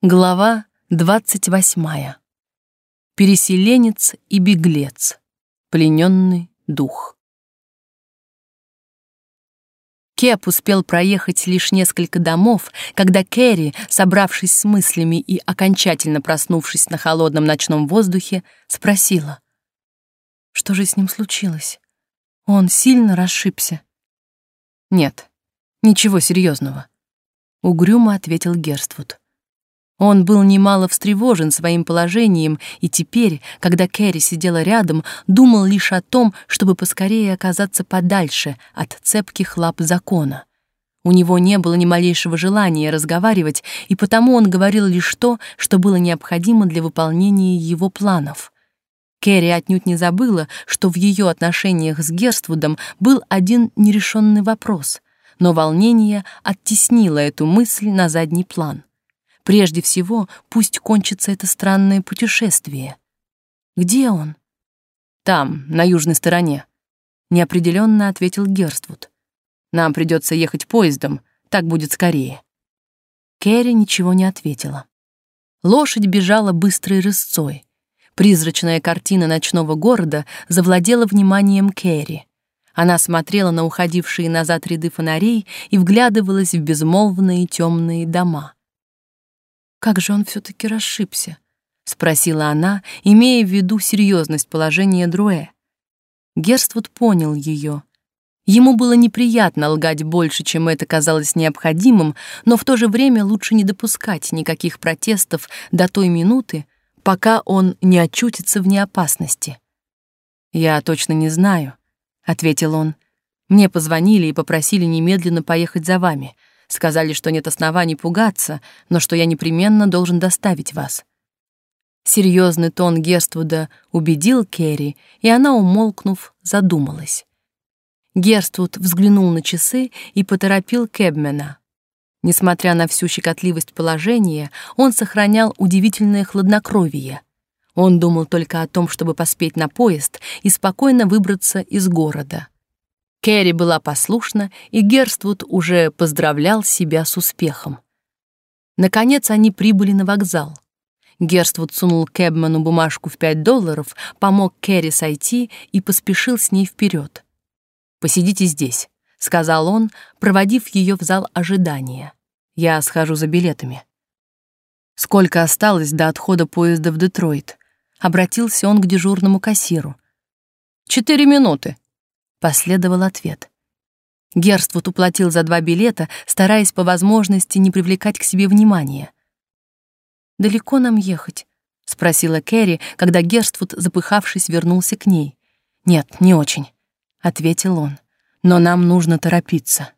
Глава двадцать восьмая. Переселенец и беглец. Плененный дух. Кеп успел проехать лишь несколько домов, когда Кэрри, собравшись с мыслями и окончательно проснувшись на холодном ночном воздухе, спросила. Что же с ним случилось? Он сильно расшибся? Нет, ничего серьезного. Угрюмо ответил Герствуд. Он был немало встревожен своим положением и теперь, когда Кэрри сидела рядом, думал лишь о том, чтобы поскорее оказаться подальше от цепких лап закона. У него не было ни малейшего желания разговаривать, и потому он говорил лишь то, что было необходимо для выполнения его планов. Кэрри отнюдь не забыла, что в ее отношениях с Герствудом был один нерешенный вопрос, но волнение оттеснило эту мысль на задний план. Прежде всего, пусть кончится это странное путешествие. Где он? Там, на южной стороне, неопределенно ответил Герствуд. Нам придется ехать поездом, так будет скорее. Кэрри ничего не ответила. Лошадь бежала быстрой рысцой. Призрачная картина ночного города завладела вниманием Кэрри. Она смотрела на уходившие назад ряды фонарей и вглядывалась в безмолвные темные дома. Как же он все-таки расшибся? спросила она, имея в виду серьезность положения Друэ. Герствуд понял ее. Ему было неприятно лгать больше, чем это казалось необходимым, но в то же время лучше не допускать никаких протестов до той минуты, пока он не очутится в неопасности. «Я точно не знаю», — ответил он. «Мне позвонили и попросили немедленно поехать за вами. Сказали, что нет оснований пугаться, но что я непременно должен доставить вас. Серьезный тон Герствуда убедил Керри, и она, умолкнув, задумалась. Герствуд взглянул на часы и поторопил Кэбмена. Несмотря на всю щекотливость положения, он сохранял удивительное хладнокровие. Он думал только о том, чтобы поспеть на поезд и спокойно выбраться из города. Кэрри была послушна, и Герствуд уже поздравлял себя с успехом. Наконец они прибыли на вокзал. Герствуд сунул Кэбману бумажку в пять долларов, помог Кэрри сойти и поспешил с ней вперед. «Посидите здесь», — сказал он, проводив ее в зал ожидания. «Я схожу за билетами». «Сколько осталось до отхода поезда в Детройт?» — обратился он к дежурному кассиру. «Четыре минуты», Последовал ответ. Герствуд уплатил за два билета, стараясь по возможности не привлекать к себе внимания. «Далеко нам ехать?» — спросила Кэрри, когда Герствуд, запыхавшись, вернулся к ней. «Нет, не очень», — ответил он. «Но нам нужно торопиться».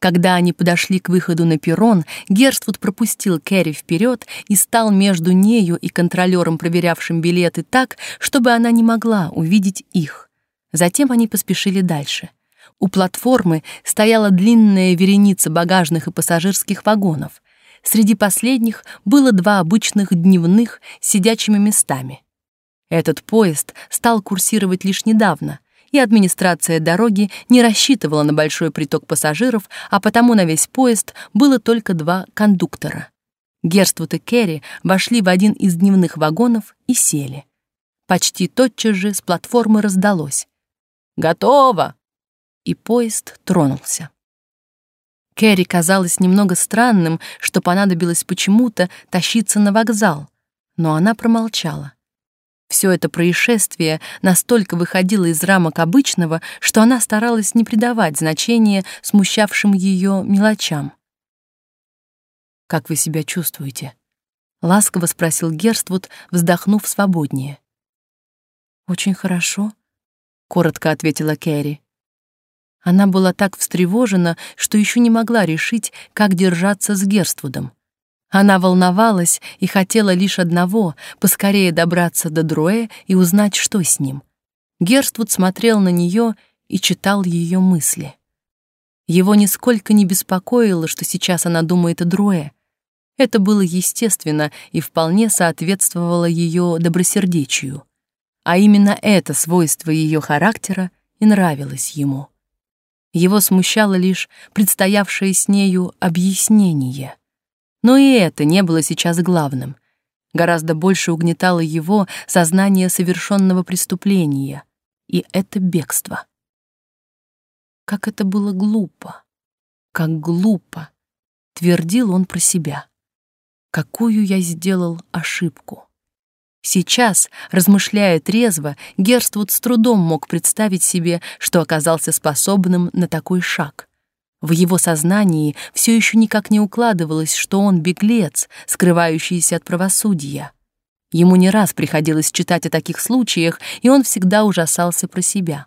Когда они подошли к выходу на перрон, Герствуд пропустил Кэрри вперед и стал между нею и контролером, проверявшим билеты так, чтобы она не могла увидеть их. Затем они поспешили дальше. У платформы стояла длинная вереница багажных и пассажирских вагонов. Среди последних было два обычных дневных с сидячими местами. Этот поезд стал курсировать лишь недавно, и администрация дороги не рассчитывала на большой приток пассажиров, а потому на весь поезд было только два кондуктора. Герствуд и Керри вошли в один из дневных вагонов и сели. Почти тотчас же с платформы раздалось. Готово!» И поезд тронулся. Кэрри казалось немного странным, что понадобилось почему-то тащиться на вокзал, но она промолчала. Все это происшествие настолько выходило из рамок обычного, что она старалась не придавать значения смущавшим ее мелочам. «Как вы себя чувствуете?» — ласково спросил Герствуд, вздохнув свободнее. «Очень хорошо», коротко ответила Кэрри. Она была так встревожена, что еще не могла решить, как держаться с Герствудом. Она волновалась и хотела лишь одного — поскорее добраться до Друэ и узнать, что с ним. Герствуд смотрел на нее и читал ее мысли. Его нисколько не беспокоило, что сейчас она думает о Друэ. Это было естественно и вполне соответствовало ее добросердечию а именно это свойство ее характера и нравилось ему. Его смущало лишь предстоявшее с нею объяснение. Но и это не было сейчас главным. Гораздо больше угнетало его сознание совершенного преступления, и это бегство. Как это было глупо, как глупо, твердил он про себя. Какую я сделал ошибку. Сейчас, размышляя трезво, Герствуд с трудом мог представить себе, что оказался способным на такой шаг. В его сознании все еще никак не укладывалось, что он беглец, скрывающийся от правосудия. Ему не раз приходилось читать о таких случаях, и он всегда ужасался про себя.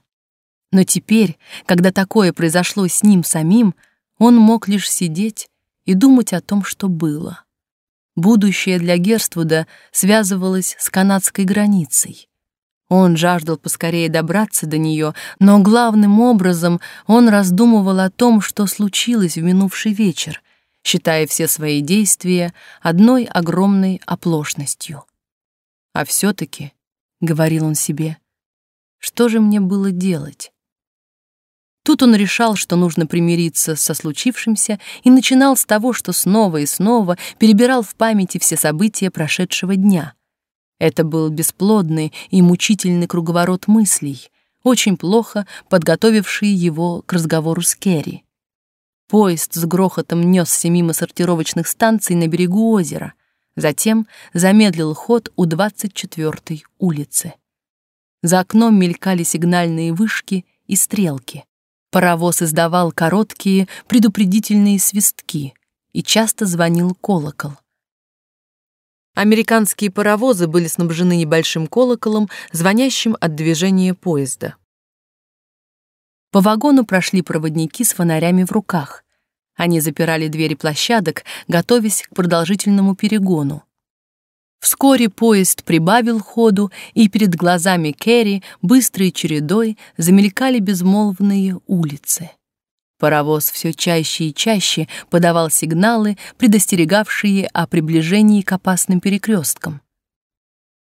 Но теперь, когда такое произошло с ним самим, он мог лишь сидеть и думать о том, что было. Будущее для Герствуда связывалось с канадской границей. Он жаждал поскорее добраться до нее, но главным образом он раздумывал о том, что случилось в минувший вечер, считая все свои действия одной огромной оплошностью. А все таки говорил он себе, — что же мне было делать? Тут он решал, что нужно примириться со случившимся, и начинал с того, что снова и снова перебирал в памяти все события прошедшего дня. Это был бесплодный и мучительный круговорот мыслей, очень плохо подготовивший его к разговору с Керри. Поезд с грохотом несся мимо сортировочных станций на берегу озера, затем замедлил ход у 24-й улицы. За окном мелькали сигнальные вышки и стрелки. Паровоз издавал короткие предупредительные свистки и часто звонил колокол. Американские паровозы были снабжены небольшим колоколом, звонящим от движения поезда. По вагону прошли проводники с фонарями в руках. Они запирали двери площадок, готовясь к продолжительному перегону. Вскоре поезд прибавил ходу, и перед глазами Керри быстрой чередой замелькали безмолвные улицы. Паровоз все чаще и чаще подавал сигналы, предостерегавшие о приближении к опасным перекресткам.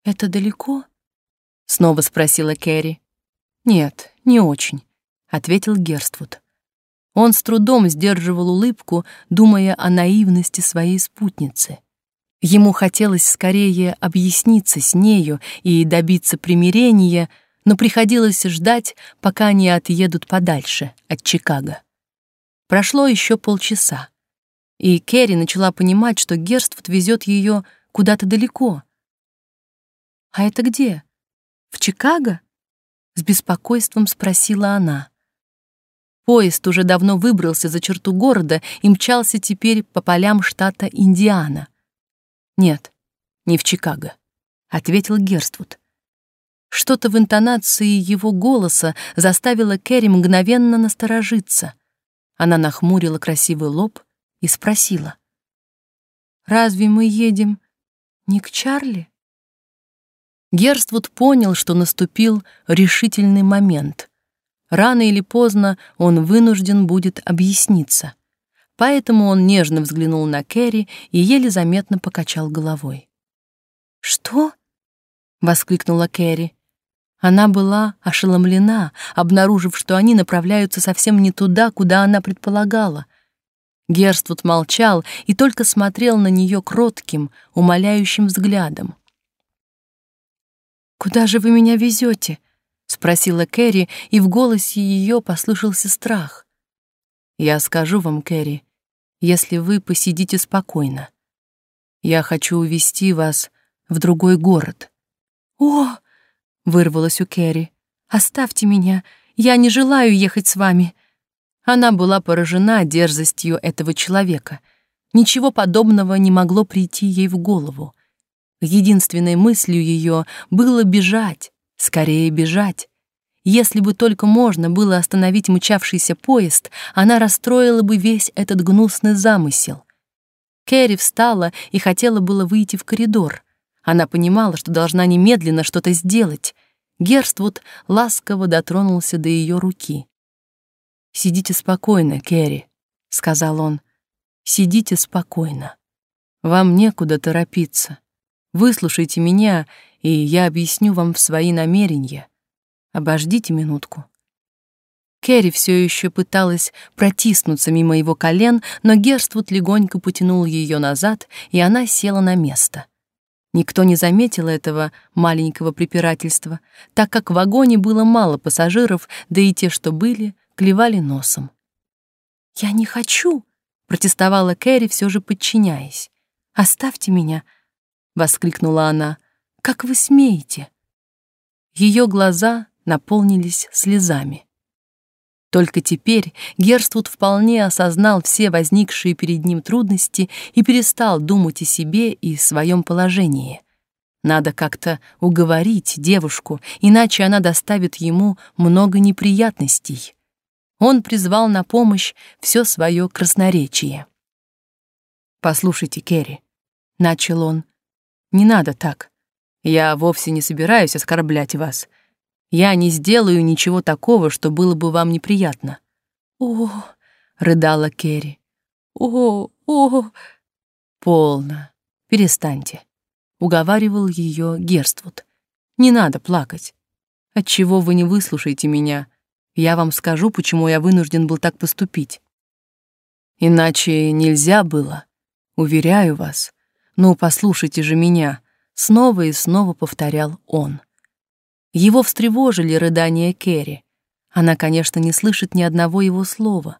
«Это далеко?» — снова спросила Керри. «Нет, не очень», — ответил Герствуд. Он с трудом сдерживал улыбку, думая о наивности своей спутницы. Ему хотелось скорее объясниться с нею и добиться примирения, но приходилось ждать, пока они отъедут подальше от Чикаго. Прошло еще полчаса, и Керри начала понимать, что Герствуд везет ее куда-то далеко. «А это где? В Чикаго?» — с беспокойством спросила она. Поезд уже давно выбрался за черту города и мчался теперь по полям штата Индиана. Нет, не в Чикаго, ответил Герствуд. Что-то в интонации его голоса заставило Кэрри мгновенно насторожиться. Она нахмурила красивый лоб и спросила: "Разве мы едем не к Чарли?" Герствуд понял, что наступил решительный момент. Рано или поздно он вынужден будет объясниться. Поэтому он нежно взглянул на Кэрри и еле заметно покачал головой. «Что?» — воскликнула Кэрри. Она была ошеломлена, обнаружив, что они направляются совсем не туда, куда она предполагала. Герствуд молчал и только смотрел на нее кротким, умоляющим взглядом. «Куда же вы меня везете?» — спросила Кэрри, и в голосе ее послышался страх. Я скажу вам, Кэрри, если вы посидите спокойно. Я хочу увезти вас в другой город. О, вырвалось у Кэрри. Оставьте меня, я не желаю ехать с вами. Она была поражена дерзостью этого человека. Ничего подобного не могло прийти ей в голову. Единственной мыслью ее было бежать, скорее бежать. Если бы только можно было остановить мчавшийся поезд, она расстроила бы весь этот гнусный замысел. Кэрри встала и хотела было выйти в коридор. Она понимала, что должна немедленно что-то сделать. Герствуд ласково дотронулся до ее руки. «Сидите спокойно, Кэрри», — сказал он. «Сидите спокойно. Вам некуда торопиться. Выслушайте меня, и я объясню вам свои намерения». Обождите минутку. Кэрри все еще пыталась протиснуться мимо его колен, но Герствуд легонько потянул ее назад, и она села на место. Никто не заметил этого маленького препирательства, так как в вагоне было мало пассажиров, да и те, что были, клевали носом. «Я не хочу», — протестовала Кэрри, все же подчиняясь. «Оставьте меня», — воскликнула она. «Как вы смеете?» Ее глаза наполнились слезами. Только теперь Герствуд вполне осознал все возникшие перед ним трудности и перестал думать о себе и своем положении. Надо как-то уговорить девушку, иначе она доставит ему много неприятностей. Он призвал на помощь все свое красноречие. «Послушайте, Керри», — начал он, — «не надо так. Я вовсе не собираюсь оскорблять вас. Я не сделаю ничего такого, что было бы вам неприятно. О, рыдала Керри. О, о. Полно. Перестаньте, уговаривал ее Герствуд. Не надо плакать. Отчего вы не выслушаете меня? Я вам скажу, почему я вынужден был так поступить. Иначе нельзя было, уверяю вас. Ну, послушайте же меня, снова и снова повторял он. Его встревожили рыдания Кэрри. Она, конечно, не слышит ни одного его слова.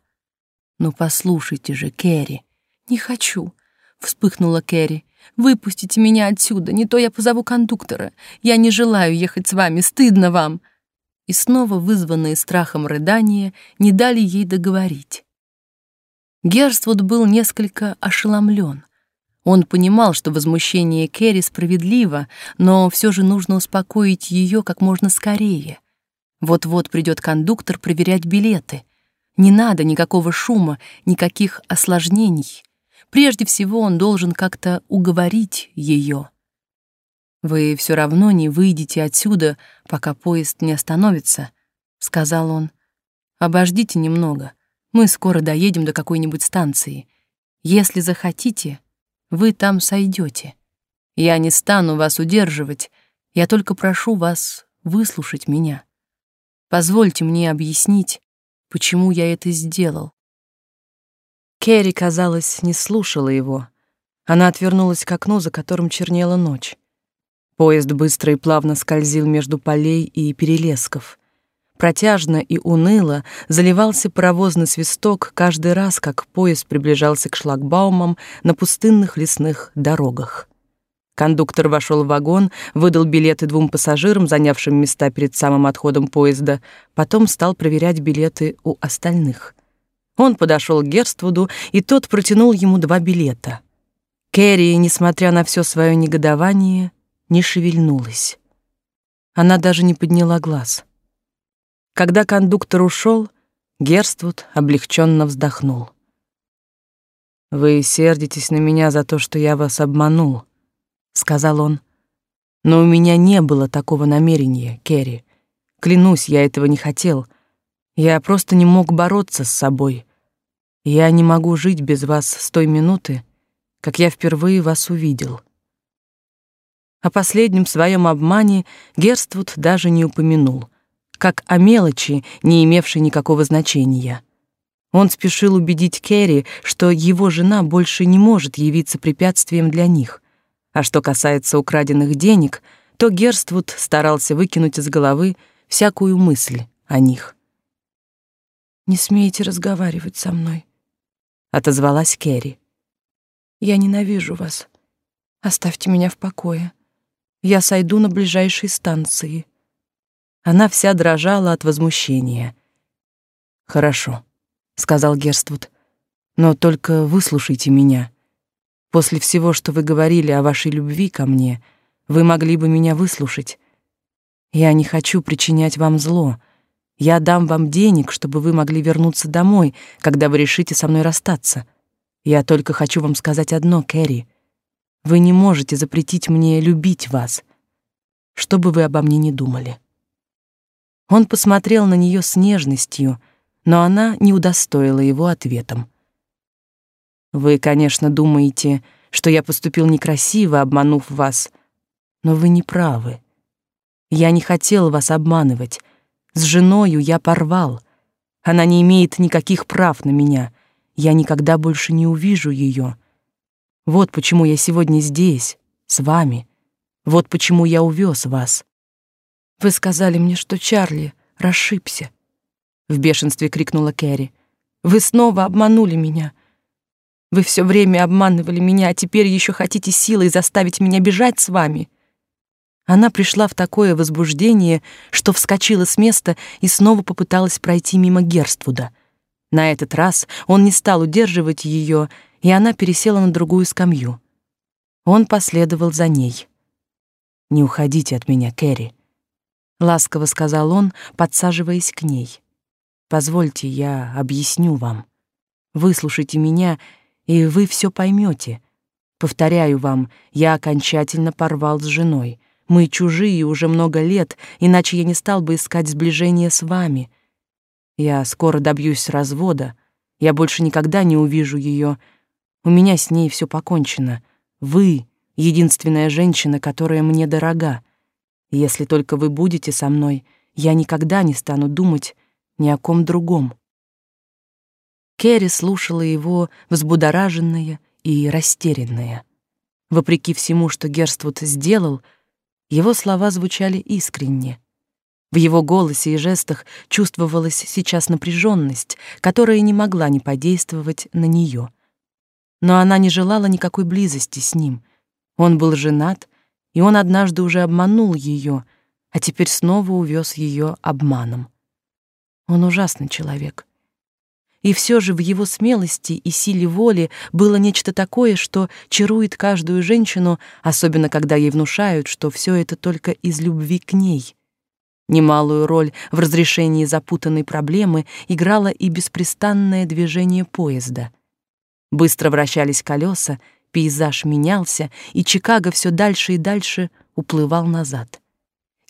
«Ну, послушайте же, Кэрри». «Не хочу», — вспыхнула Кэрри. «Выпустите меня отсюда, не то я позову кондуктора. Я не желаю ехать с вами, стыдно вам». И снова вызванные страхом рыдания не дали ей договорить. Герствуд был несколько ошеломлен. Он понимал, что возмущение Кэрри справедливо, но все же нужно успокоить ее как можно скорее. Вот-вот придет кондуктор проверять билеты. Не надо никакого шума, никаких осложнений. Прежде всего он должен как-то уговорить ее. «Вы все равно не выйдете отсюда, пока поезд не остановится», — сказал он. «Обождите немного. Мы скоро доедем до какой-нибудь станции. Если захотите, вы там сойдете. Я не стану вас удерживать, я только прошу вас выслушать меня. Позвольте мне объяснить, почему я это сделал. Керри, казалось, не слушала его. Она отвернулась к окну, за которым чернела ночь. Поезд быстро и плавно скользил между полей и перелесков. Протяжно и уныло заливался паровозный свисток каждый раз, как поезд приближался к шлагбаумам на пустынных лесных дорогах. Кондуктор вошел в вагон, выдал билеты двум пассажирам, занявшим места перед самым отходом поезда, потом стал проверять билеты у остальных. Он подошел к Герствуду, и тот протянул ему два билета. Кэрри, несмотря на все свое негодование, не шевельнулась. Она даже не подняла глаз — когда кондуктор ушел, Герствуд облегченно вздохнул. «Вы сердитесь на меня за то, что я вас обманул», — сказал он. «Но у меня не было такого намерения, Керри. Клянусь, я этого не хотел. Я просто не мог бороться с собой. Я не могу жить без вас с той минуты, как я впервые вас увидел». О последнем своем обмане Герствуд даже не упомянул как о мелочи, не имевшей никакого значения. Он спешил убедить Кэрри, что его жена больше не может явиться препятствием для них. А что касается украденных денег, то Герствуд старался выкинуть из головы всякую мысль о них. «Не смейте разговаривать со мной», — отозвалась Кэрри. «Я ненавижу вас. Оставьте меня в покое. Я сойду на ближайшей станции». Она вся дрожала от возмущения. «Хорошо», — сказал Герствуд, — «но только выслушайте меня. После всего, что вы говорили о вашей любви ко мне, вы могли бы меня выслушать. Я не хочу причинять вам зло. Я дам вам денег, чтобы вы могли вернуться домой, когда вы решите со мной расстаться. Я только хочу вам сказать одно, Кэрри. Вы не можете запретить мне любить вас, что бы вы обо мне ни думали. Он посмотрел на нее с нежностью, но она не удостоила его ответом. Вы, конечно, думаете, что я поступил некрасиво, обманув вас, но вы не правы. Я не хотел вас обманывать. С женою я порвал. Она не имеет никаких прав на меня. Я никогда больше не увижу ее. Вот почему я сегодня здесь, с вами. Вот почему я увез вас. Вы сказали мне, что Чарли расшибся. В бешенстве крикнула Кэрри. Вы снова обманули меня. Вы все время обманывали меня, а теперь еще хотите силой заставить меня бежать с вами. Она пришла в такое возбуждение, что вскочила с места и снова попыталась пройти мимо Герствуда. На этот раз он не стал удерживать ее, и она пересела на другую скамью. Он последовал за ней. «Не уходите от меня, Кэрри», — ласково сказал он, подсаживаясь к ней. «Позвольте, я объясню вам. Выслушайте меня, и вы все поймете. Повторяю вам, я окончательно порвал с женой. Мы чужие уже много лет, иначе я не стал бы искать сближения с вами. Я скоро добьюсь развода. Я больше никогда не увижу ее. У меня с ней все покончено. Вы — единственная женщина, которая мне дорога. Если только вы будете со мной, я никогда не стану думать ни о ком другом. Керри слушала его, взбудораженная и растерянная. Вопреки всему, что Герствуд сделал, его слова звучали искренне. В его голосе и жестах чувствовалась сейчас напряженность, которая не могла не подействовать на нее. Но она не желала никакой близости с ним. Он был женат, и он однажды уже обманул ее, а теперь снова увез ее обманом. Он ужасный человек — и все же в его смелости и силе воли было нечто такое, что чарует каждую женщину, особенно когда ей внушают, что все это только из любви к ней. Немалую роль в разрешении запутанной проблемы играло и беспрестанное движение поезда. Быстро вращались колеса, пейзаж менялся, и Чикаго все дальше и дальше уплывал назад.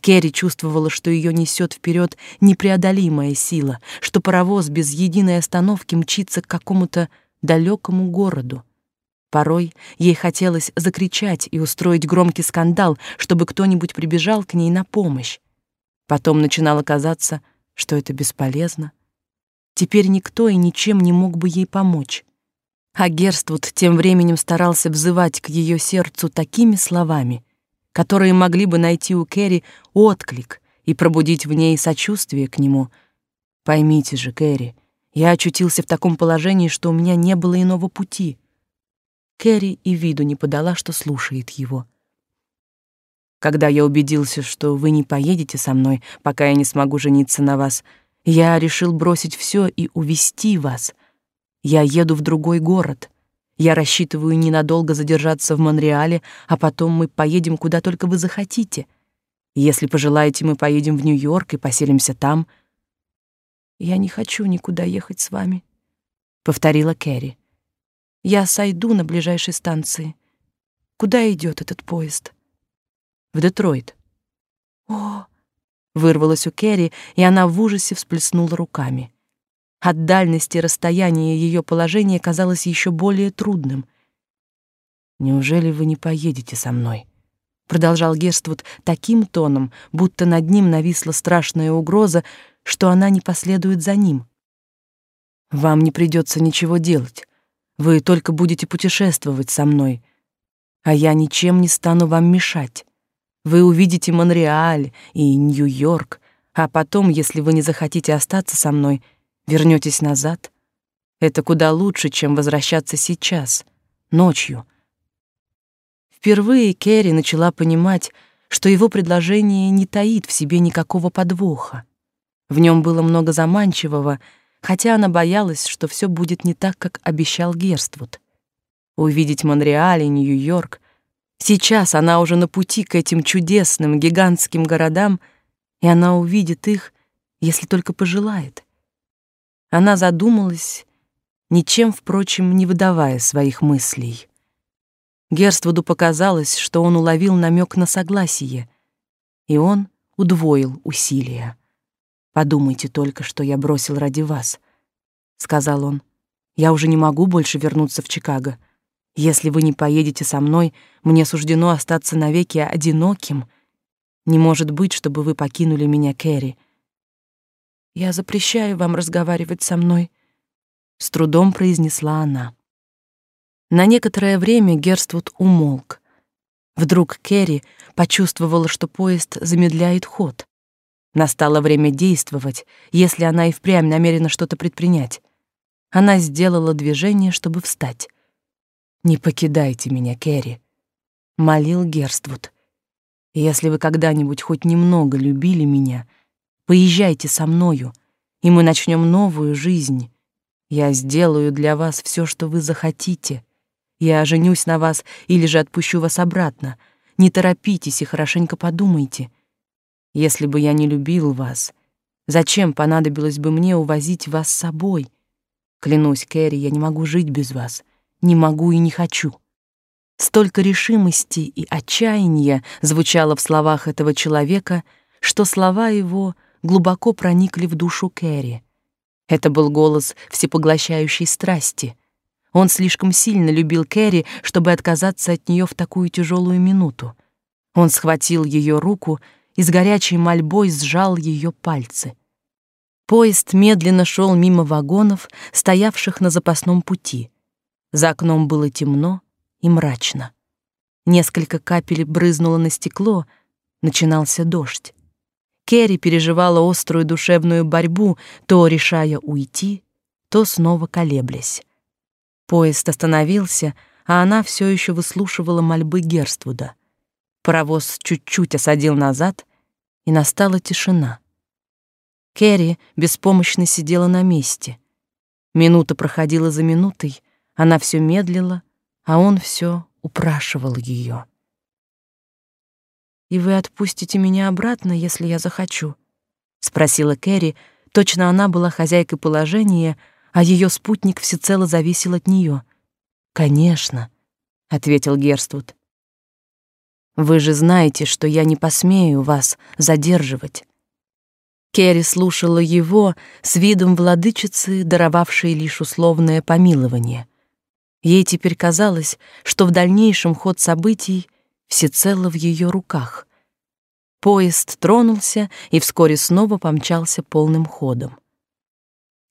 Керри чувствовала, что ее несет вперед непреодолимая сила, что паровоз без единой остановки мчится к какому-то далекому городу. Порой ей хотелось закричать и устроить громкий скандал, чтобы кто-нибудь прибежал к ней на помощь. Потом начинало казаться, что это бесполезно. Теперь никто и ничем не мог бы ей помочь. А Герствуд тем временем старался взывать к ее сердцу такими словами — которые могли бы найти у Кэрри отклик и пробудить в ней сочувствие к нему. Поймите же, Кэрри, я очутился в таком положении, что у меня не было иного пути. Кэрри и виду не подала, что слушает его. Когда я убедился, что вы не поедете со мной, пока я не смогу жениться на вас, я решил бросить все и увести вас. Я еду в другой город. Я рассчитываю ненадолго задержаться в Монреале, а потом мы поедем куда только вы захотите. Если пожелаете, мы поедем в Нью-Йорк и поселимся там. Я не хочу никуда ехать с вами, повторила Кэрри. Я сойду на ближайшей станции. Куда идет этот поезд? В Детройт. О, вырвалось у Кэрри, и она в ужасе всплеснула руками. От дальности расстояния ее положение казалось еще более трудным. «Неужели вы не поедете со мной?» Продолжал Герствуд таким тоном, будто над ним нависла страшная угроза, что она не последует за ним. «Вам не придется ничего делать. Вы только будете путешествовать со мной, а я ничем не стану вам мешать. Вы увидите Монреаль и Нью-Йорк, а потом, если вы не захотите остаться со мной, вернётесь назад. Это куда лучше, чем возвращаться сейчас, ночью. Впервые Кэрри начала понимать, что его предложение не таит в себе никакого подвоха. В нем было много заманчивого, хотя она боялась, что все будет не так, как обещал Герствуд. Увидеть Монреаль и Нью-Йорк. Сейчас она уже на пути к этим чудесным гигантским городам, и она увидит их, если только пожелает. Она задумалась, ничем, впрочем, не выдавая своих мыслей. Герствуду показалось, что он уловил намек на согласие, и он удвоил усилия. «Подумайте только, что я бросил ради вас», — сказал он. «Я уже не могу больше вернуться в Чикаго. Если вы не поедете со мной, мне суждено остаться навеки одиноким. Не может быть, чтобы вы покинули меня, Кэрри. Я запрещаю вам разговаривать со мной, с трудом произнесла она. На некоторое время Герствуд умолк. Вдруг Керри почувствовала, что поезд замедляет ход. Настало время действовать, если она и впрямь намерена что-то предпринять. Она сделала движение, чтобы встать. «Не покидайте меня, Керри», — молил Герствуд. «Если вы когда-нибудь хоть немного любили меня, поезжайте со мною, и мы начнем новую жизнь. Я сделаю для вас все, что вы захотите. Я женюсь на вас или же отпущу вас обратно. Не торопитесь и хорошенько подумайте. Если бы я не любил вас, зачем понадобилось бы мне увозить вас с собой? Клянусь, Кэрри, я не могу жить без вас. Не могу и не хочу. Столько решимости и отчаяния звучало в словах этого человека, что слова его глубоко проникли в душу Кэрри. Это был голос всепоглощающей страсти. Он слишком сильно любил Кэрри, чтобы отказаться от нее в такую тяжелую минуту. Он схватил ее руку и с горячей мольбой сжал ее пальцы. Поезд медленно шел мимо вагонов, стоявших на запасном пути. За окном было темно и мрачно. Несколько капель брызнуло на стекло, начинался дождь. Керри переживала острую душевную борьбу, то решая уйти, то снова колеблясь. Поезд остановился, а она все еще выслушивала мольбы Герствуда. Паровоз чуть-чуть осадил назад, и настала тишина. Керри беспомощно сидела на месте. Минута проходила за минутой, она все медлила, а он все упрашивал ее. «И вы отпустите меня обратно, если я захочу?» — спросила Кэрри. Точно она была хозяйкой положения, а ее спутник всецело зависел от нее. «Конечно», — ответил Герствуд. «Вы же знаете, что я не посмею вас задерживать». Керри слушала его с видом владычицы, даровавшей лишь условное помилование. Ей теперь казалось, что в дальнейшем ход событий всецело в ее руках. Поезд тронулся и вскоре снова помчался полным ходом.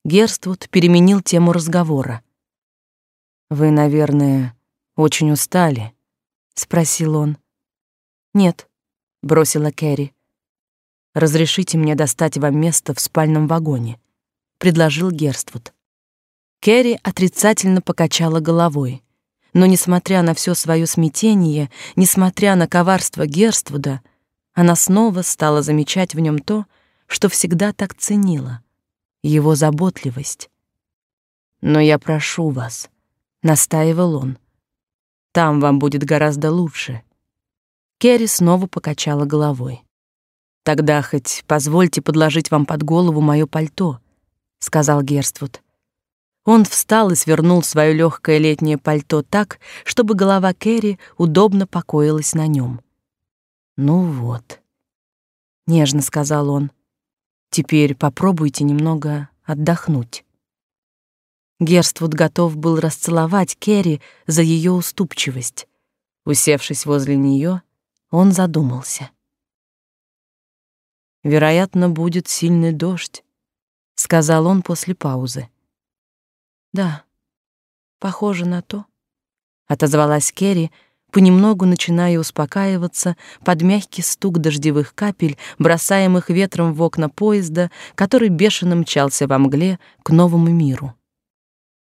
Герствуд переменил тему разговора. «Вы, наверное, очень устали?» — спросил он. «Нет», — бросила Кэрри. «Разрешите мне достать вам место в спальном вагоне», — предложил Герствуд. Кэрри отрицательно покачала головой. Но, несмотря на все свое смятение, несмотря на коварство Герствуда, она снова стала замечать в нем то, что всегда так ценила — его заботливость. «Но я прошу вас», — настаивал он, — «там вам будет гораздо лучше». Керри снова покачала головой. «Тогда хоть позвольте подложить вам под голову мое пальто», — сказал Герствуд. Он встал и свернул свое легкое летнее пальто так, чтобы голова Кэрри удобно покоилась на нем. «Ну вот», — нежно сказал он, — «теперь попробуйте немного отдохнуть». Герствуд готов был расцеловать Керри за ее уступчивость. Усевшись возле нее, он задумался. «Вероятно, будет сильный дождь», — сказал он после паузы. Да, похоже на то, отозвалась Керри, понемногу начиная успокаиваться под мягкий стук дождевых капель, бросаемых ветром в окна поезда, который бешено мчался во мгле к новому миру.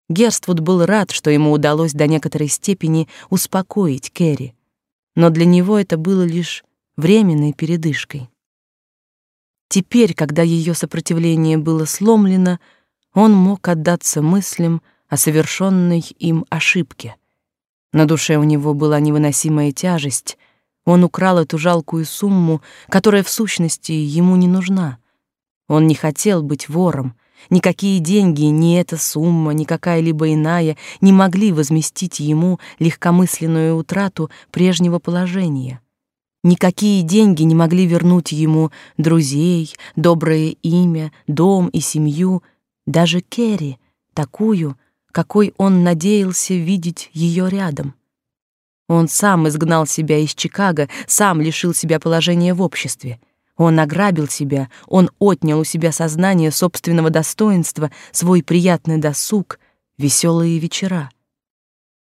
Герствуд был рад, что ему удалось до некоторой степени успокоить Керри, но для него это было лишь временной передышкой. Теперь, когда ее сопротивление было сломлено, он мог отдаться мыслям о совершенной им ошибке. На душе у него была невыносимая тяжесть. Он украл эту жалкую сумму, которая в сущности ему не нужна. Он не хотел быть вором. Никакие деньги, ни эта сумма, ни какая-либо иная не могли возместить ему легкомысленную утрату прежнего положения. Никакие деньги не могли вернуть ему друзей, доброе имя, дом и семью, даже Керри, такую, какой он надеялся видеть ее рядом. Он сам изгнал себя из Чикаго, сам лишил себя положения в обществе. Он ограбил себя, он отнял у себя сознание собственного достоинства, свой приятный досуг, веселые вечера.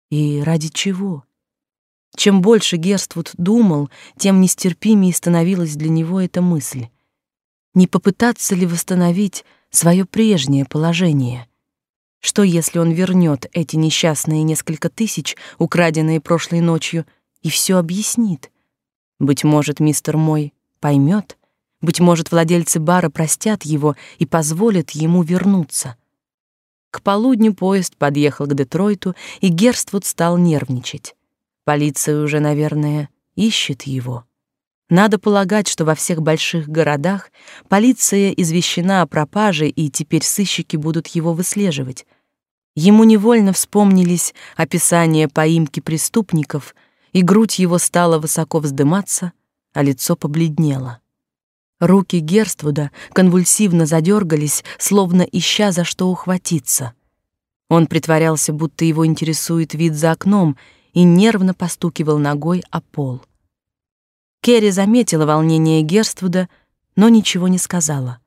И ради чего? Чем больше Герствуд думал, тем нестерпимее становилась для него эта мысль. Не попытаться ли восстановить свое прежнее положение? Что, если он вернет эти несчастные несколько тысяч, украденные прошлой ночью, и все объяснит? Быть может, мистер мой поймет, быть может, владельцы бара простят его и позволят ему вернуться. К полудню поезд подъехал к Детройту, и Герствуд стал нервничать. Полиция уже, наверное, ищет его. Надо полагать, что во всех больших городах полиция извещена о пропаже, и теперь сыщики будут его выслеживать. Ему невольно вспомнились описания поимки преступников, и грудь его стала высоко вздыматься, а лицо побледнело. Руки Герствуда конвульсивно задергались, словно ища за что ухватиться. Он притворялся, будто его интересует вид за окном, и нервно постукивал ногой о пол. Керри заметила волнение Герствуда, но ничего не сказала.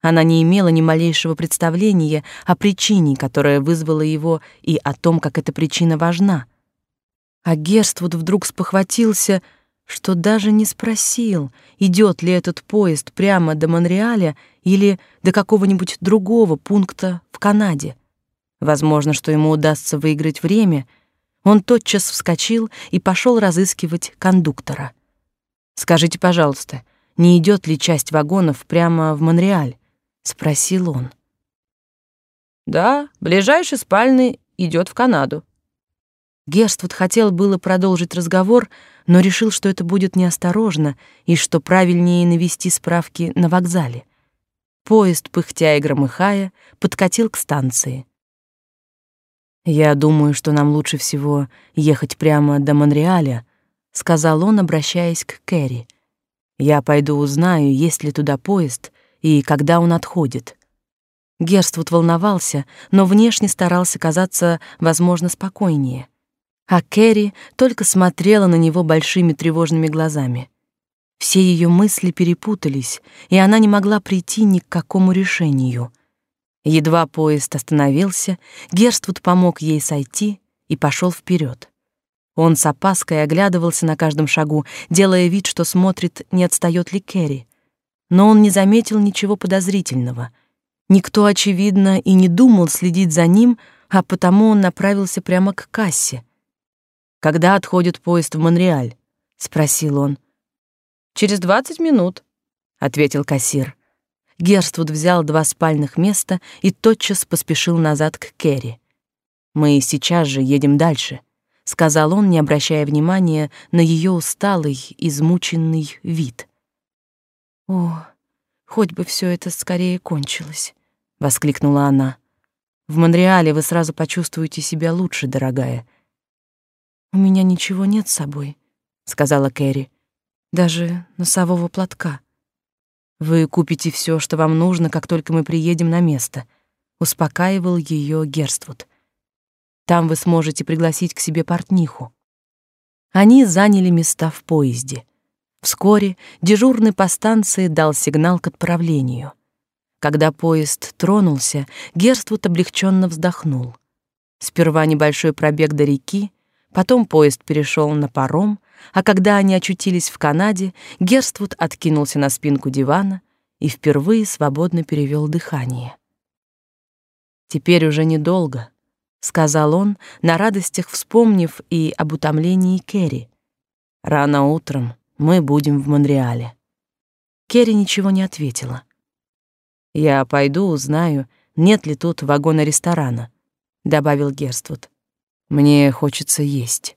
Она не имела ни малейшего представления о причине, которая вызвала его, и о том, как эта причина важна. А Герствуд вдруг спохватился — что даже не спросил, идет ли этот поезд прямо до Монреаля или до какого-нибудь другого пункта в Канаде. Возможно, что ему удастся выиграть время. Он тотчас вскочил и пошел разыскивать кондуктора. «Скажите, пожалуйста, не идет ли часть вагонов прямо в Монреаль?» — спросил он. «Да, ближайший спальный идет в Канаду», Герствуд хотел было продолжить разговор, но решил, что это будет неосторожно и что правильнее навести справки на вокзале. Поезд, пыхтя и громыхая, подкатил к станции. «Я думаю, что нам лучше всего ехать прямо до Монреаля», — сказал он, обращаясь к Кэрри. «Я пойду узнаю, есть ли туда поезд и когда он отходит». Герствуд волновался, но внешне старался казаться, возможно, спокойнее а Кэрри только смотрела на него большими тревожными глазами. Все ее мысли перепутались, и она не могла прийти ни к какому решению. Едва поезд остановился, Герствуд помог ей сойти и пошел вперед. Он с опаской оглядывался на каждом шагу, делая вид, что смотрит, не отстает ли Кэрри. Но он не заметил ничего подозрительного. Никто, очевидно, и не думал следить за ним, а потому он направился прямо к кассе — когда отходит поезд в Монреаль? спросил он. Через двадцать минут, ответил кассир. Герствуд взял два спальных места и тотчас поспешил назад к Керри. Мы сейчас же едем дальше, сказал он, не обращая внимания на ее усталый, измученный вид. О, хоть бы все это скорее кончилось, воскликнула она. В Монреале вы сразу почувствуете себя лучше, дорогая. «У меня ничего нет с собой», — сказала Кэрри. «Даже носового платка. Вы купите все, что вам нужно, как только мы приедем на место», — успокаивал ее Герствуд. «Там вы сможете пригласить к себе портниху». Они заняли места в поезде. Вскоре дежурный по станции дал сигнал к отправлению. Когда поезд тронулся, Герствуд облегченно вздохнул. Сперва небольшой пробег до реки, Потом поезд перешел на паром, а когда они очутились в Канаде, Герствуд откинулся на спинку дивана и впервые свободно перевел дыхание. «Теперь уже недолго», — сказал он, на радостях вспомнив и об утомлении Керри. «Рано утром мы будем в Монреале». Керри ничего не ответила. «Я пойду узнаю, нет ли тут вагона-ресторана», — добавил Герствуд. Мне хочется есть.